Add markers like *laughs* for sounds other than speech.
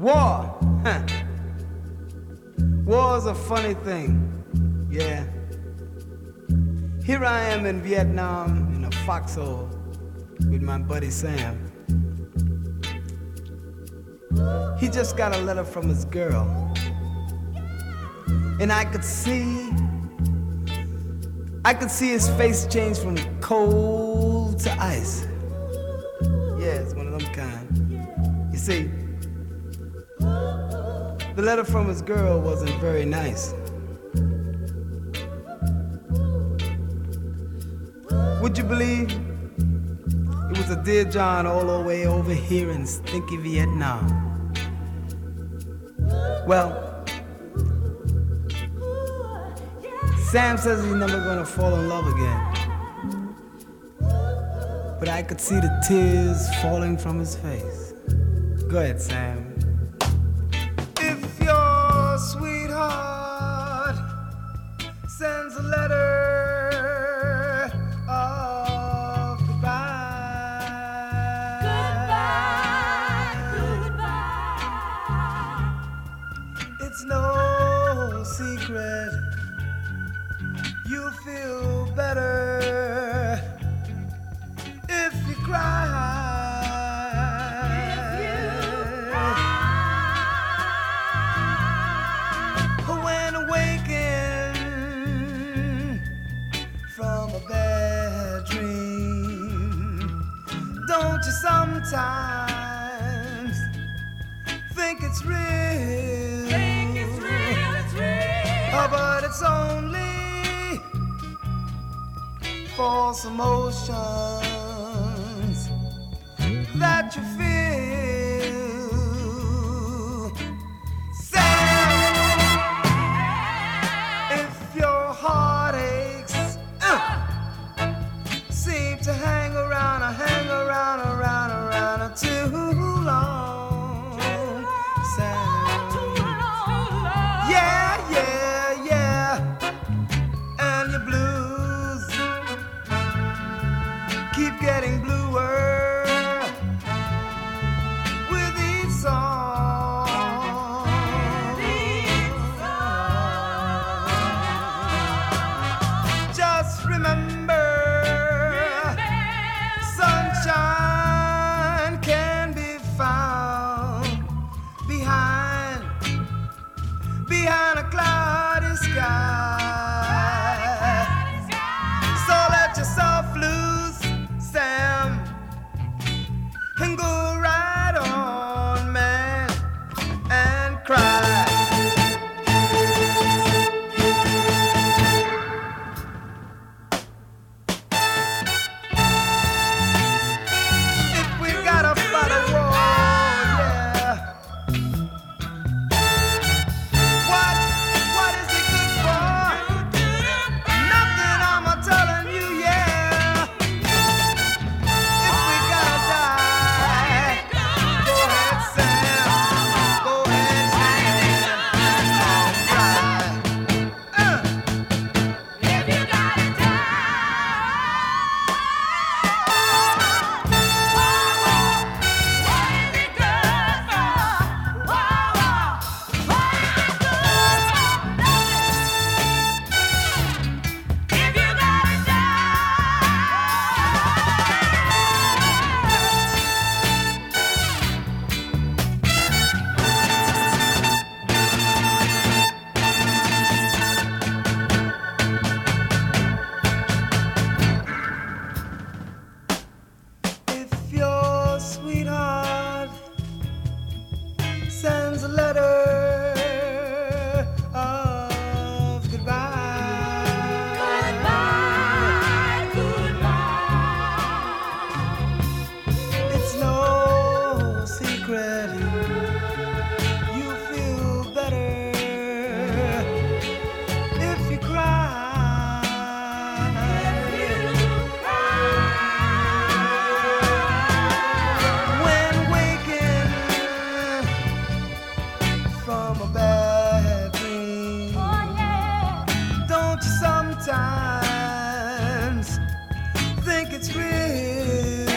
War. Huh. *laughs* War's a funny thing. Yeah. Here I am in Vietnam in a foxhole with my buddy Sam. He just got a letter from his girl. And I could see, I could see his face change from cold to ice. Yeah, it's one of them kind. You see, the letter from his girl wasn't very nice. Would you believe it was a dear John all the way over here in stinky Vietnam? Well, Sam says he's never gonna fall in love again. But I could see the tears falling from his face. Go ahead, Sam. Sweetheart. Sends a letter Don't you sometimes think it's real? Think it's real, it's real. Oh, but it's only false emotions that you feel. think it's real.